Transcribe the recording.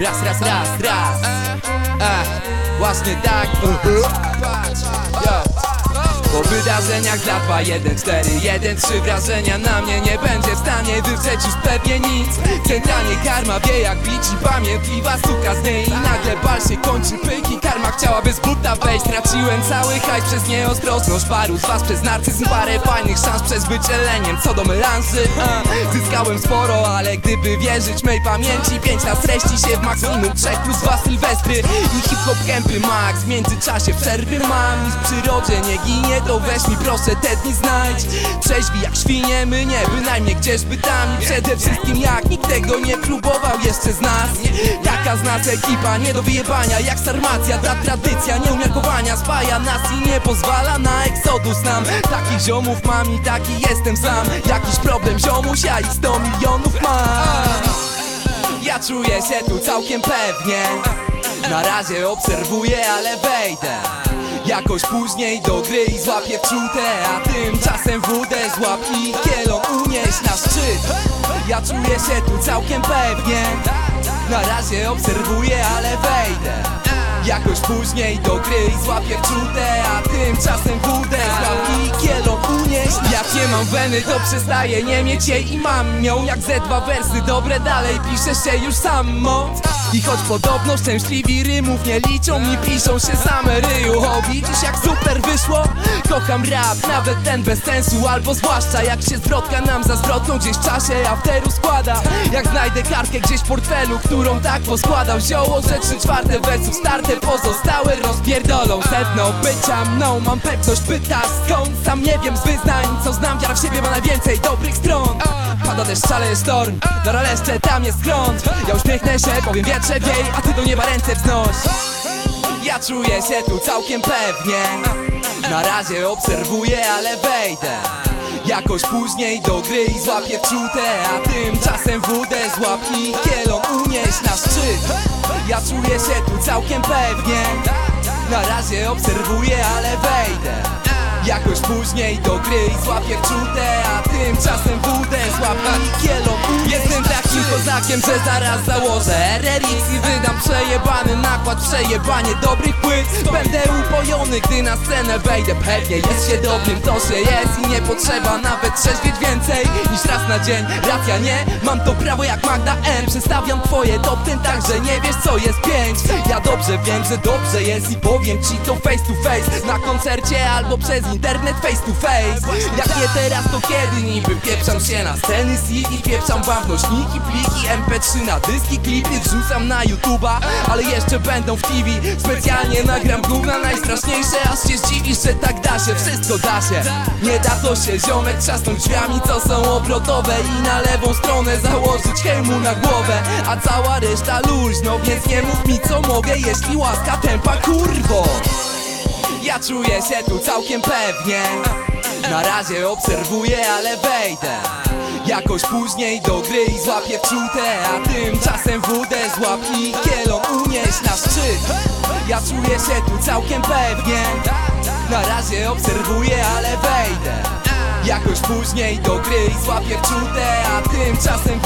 Raz, raz, raz, raz Ech, Właśnie tak. Po wydarzeniach 2, 1, 4, 1, 3 Wrażenia na mnie nie będzie w stanie wywrzeć już pewnie nic. Centralnie karma wie jak bić i pamiętliwa suka z niej. I nagle bal się kończy. Pyki Karma chciałaby z buta wejść. Traciłem cały hajs przez nieostrożność Paru z was przez narcyzm Parę fajnych szans przez wycieleniem. Co do melanży Zyskałem sporo, ale gdyby wierzyć mej pamięci Pięć lat treści się w maksimum. Trzech plus dwa sylwestry i hip-hop kępy max. W międzyczasie przerwy mam i w przyrodzie nie ginie To weź mi proszę te dni znajdź. Trzeźwi jak świnie, my nie bynajmniej gdzieżby tam. I przede wszystkim jak nikt tego nie próbował jeszcze z nas. Taka z nas ekipa, nie do wyjebania Jak sarmacja, ta tradycja nieumiarkowania Spaja nas i nie pozwala na eksodus nam. Takich ziomów mam i taki jestem sam. Jakiś problem ziomuś, ja ich 100 milionów mam. Ja czuję się tu całkiem pewnie. Na razie obserwuję, ale wejdę. Jakoś później do gry i złapię wczutę A tymczasem wódę złap i kielon unieś na szczyt Ja czuję się tu całkiem pewnie. Na razie obserwuję, ale wejdę. Jakoś później do gry i złapię wczutę A tymczasem wódę i kielon unieś Jak nie mam weny to przestaję nie mieć jej. I mam ją Jak ze dwa wersy dobre dalej. Pisze się już samo. I choć podobno szczęśliwi rymów nie liczą mi piszą się same ryju widzisz jak super wyszło? Kocham rap, nawet ten bez sensu Albo zwłaszcza jak się zwrotka nam za zwrotną Gdzieś w czasie afteru składa. Jak znajdę kartkę gdzieś w portfelu Którą tak poskładał zioło Że trzy czwarte wersów starte pozostałe rozpierdolą. Sedno bycia mną mam pewność pyta skąd. Sam nie wiem z wyznań co znam Wiara w siebie ma najwięcej dobrych stron. Pada deszcz, szaleje sztorm Na raleszcze tam jest grąd Ja uśmiechnę się, powiem wietrze wiej A ty do nieba ręce wznoś. Ja czuję się tu całkiem pewnie Na razie obserwuję, ale wejdę. Jakoś później do gry i złapię wczutę A tymczasem wódę złap i kielon unieś na szczyt. Ja czuję się tu całkiem pewnie. Na razie obserwuję, ale wejdę. Jakoś później do gry i złapię wczutę A tymczasem wódę złap i kielon unieś Jestem takim kozakiem, że zaraz założę. RRX i wydam przejebany nakład Przejebanie dobrych płyt Upojony, gdy na scenę wejdę Pewnie jest się dobrym, to się jest I nie potrzeba nawet trzeźwieć więcej Niż raz na dzień, racja nie Mam to prawo jak Magda M. Przestawiam twoje top ten tak, że nie wiesz co jest pięć. Ja dobrze wiem, że dobrze jest I powiem ci to face to face. Na koncercie albo przez internet face to face. Jak nie teraz to kiedy niby Pieprzam się na sceny CD Pieprzam wam nośniki, pliki MP3 na dyski, klipy Wrzucam na YouTube'a, ale jeszcze będą w TV Specjalnie nagram gówna najstraszniejsze Aż się zdziwisz, że tak da się, wszystko da się. Nie da to się ziomek trzasnąć drzwiami Co są obrotowe i na lewą stronę Założyć hełmu na głowę. A cała reszta luźno, więc nie mów mi co mogę Jeśli łaska tempa kurwo. Ja czuję się tu całkiem pewnie. Na razie obserwuję, ale wejdę. Jakoś później do gry i złapię wczutę A tymczasem wódę złap i kielon unieś na szczyt Ja czuję się tu całkiem pewnie. Na razie obserwuję, ale wejdę. Jakoś później do gry i złapię wczutę A tymczasem